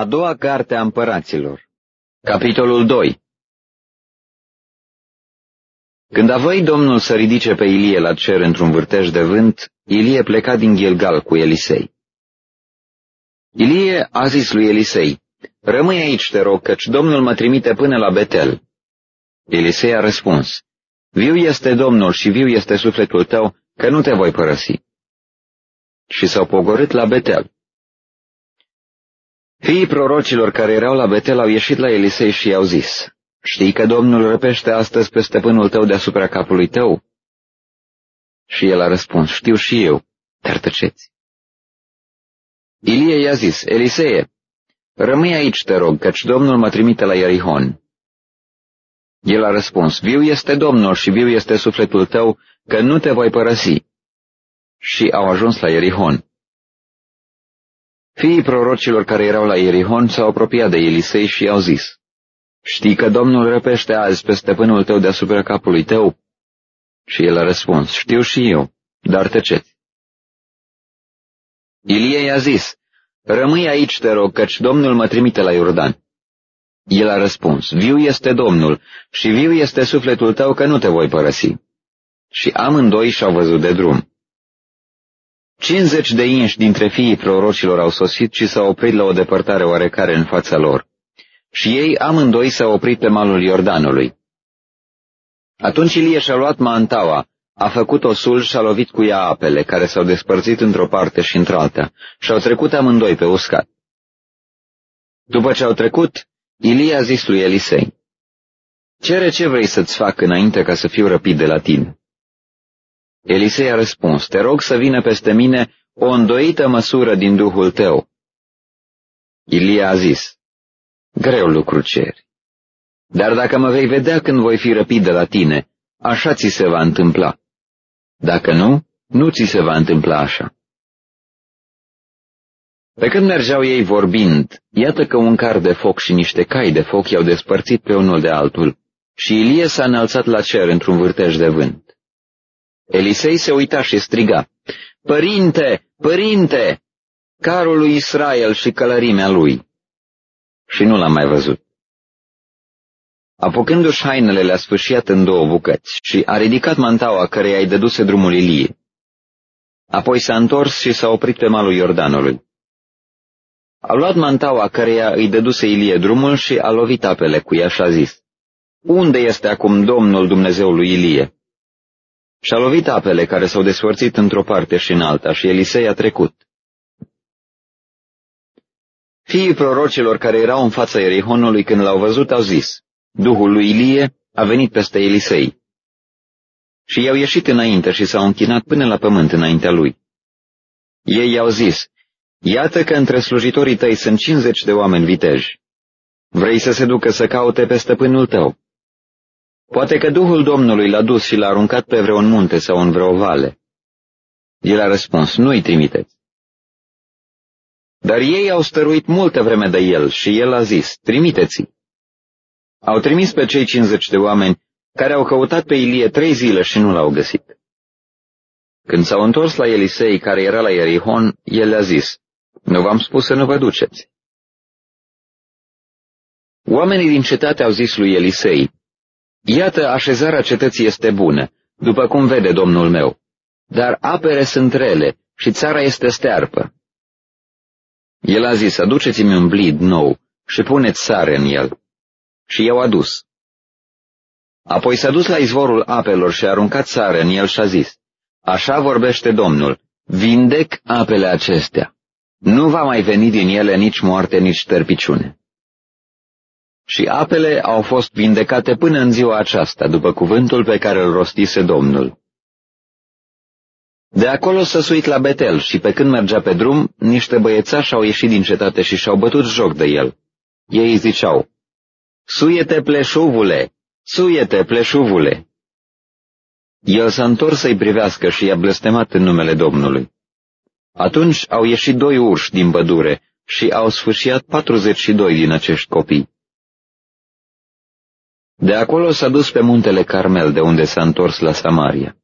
A doua carte a împăraților Capitolul 2 Când a voit Domnul să ridice pe Ilie la cer într-un vârtej de vânt, Ilie pleca din Gilgal cu Elisei. Ilie a zis lui Elisei, Rămâi aici, te rog, căci Domnul mă trimite până la Betel. Elisei a răspuns, Viu este Domnul și viu este sufletul tău, că nu te voi părăsi. Și s-au pogorât la Betel. Fiii prorocilor care erau la Betel au ieșit la Elisei și i-au zis, Știi că Domnul răpește astăzi pe stăpânul tău deasupra capului tău? Și el a răspuns, știu și eu, dar tăceți. Ilie i-a zis, Elisee, rămâi aici, te rog, căci Domnul mă trimite la Ierihon. El a răspuns, viu este Domnul și viu este sufletul tău, că nu te voi părăsi. Și au ajuns la Ierihon. Fiii prorocilor care erau la Ierihon s-au apropiat de Elisei și i-au zis, Știi că Domnul răpește azi pe stăpânul tău deasupra capului tău? Și el a răspuns, știu și eu, dar tăceți. Ilie i-a zis, rămâi aici, te rog, căci Domnul mă trimite la Iordan. El a răspuns, viu este Domnul și viu este sufletul tău că nu te voi părăsi. Și amândoi și-au văzut de drum. Cincizeci de inși dintre fiii prorocilor au sosit și s-au oprit la o depărtare oarecare în fața lor. Și ei amândoi s-au oprit pe malul Iordanului. Atunci Ilie și-a luat mantaua, a făcut o sul și a lovit cu ea apele, care s-au despărțit într-o parte și într-alta, și au trecut amândoi pe uscat. După ce au trecut, Ilie a zis lui Elisei, Cere ce vrei să-ți fac înainte ca să fiu răpit de la tine. Elisei a răspuns, te rog să vină peste mine o îndoită măsură din Duhul tău. Ilie a zis, greu lucru ceri. Dar dacă mă vei vedea când voi fi răpit de la tine, așa ți se va întâmpla. Dacă nu, nu ți se va întâmpla așa. Pe când mergeau ei vorbind, iată că un car de foc și niște cai de foc i-au despărțit pe unul de altul și Ilie s-a înălțat la cer într-un vârtej de vânt. Elisei se uita și striga, Părinte, părinte, carul lui Israel și călărimea lui. Și nu l-am mai văzut. Apucându-și hainele le-a sfâșiat în două bucăți și a ridicat mantaua căreia îi dăduse drumul Ilie. Apoi s-a întors și s-a oprit pe malul Iordanului. A luat mantaua căreia îi dăduse Ilie drumul și a lovit apele cu ea și a zis, Unde este acum Domnul Dumnezeului Ilie? Și-a lovit apele care s-au desfărțit într-o parte și în alta și Elisei a trecut. Fiii prorocilor care erau în fața Erihonului când l-au văzut au zis, Duhul lui Ilie a venit peste Elisei. Și i-au ieșit înainte și s-au închinat până la pământ înaintea lui. Ei i-au zis, Iată că între slujitorii tăi sunt cincizeci de oameni viteji. Vrei să se ducă să caute pe stăpânul tău? Poate că Duhul Domnului l-a dus și l-a aruncat pe vreun munte sau în vreo vale. El a răspuns, nu-i trimiteți. Dar ei au stăruit multă vreme de el și el a zis, trimiteți-i. Au trimis pe cei 50 de oameni care au căutat pe Ilie trei zile și nu l-au găsit. Când s-au întors la Elisei, care era la Ierihon, el le-a zis, nu v-am spus să nu vă duceți. Oamenii din cetate au zis lui Elisei, Iată, așezarea cetății este bună, după cum vede domnul meu, dar apere sunt rele și țara este stearpă. El a zis, aduceți-mi un blid nou și puneți sare în el. Și i-au adus. Apoi s-a dus la izvorul apelor și a aruncat sare în el și a zis, Așa vorbește Domnul, vindec apele acestea. Nu va mai veni din ele nici moarte, nici tărpiciune și apele au fost vindecate până în ziua aceasta, după cuvântul pe care îl rostise Domnul. De acolo s-a suit la Betel și pe când mergea pe drum, niște băiețași au ieșit din cetate și și-au bătut joc de el. Ei ziceau, Suiete pleșuvule! Suiete pleșuvule! El s-a întors să-i privească și i-a blestemat în numele Domnului. Atunci au ieșit doi urși din pădure și au sfârșit 42 din acești copii. De acolo s-a dus pe muntele Carmel, de unde s-a întors la Samaria.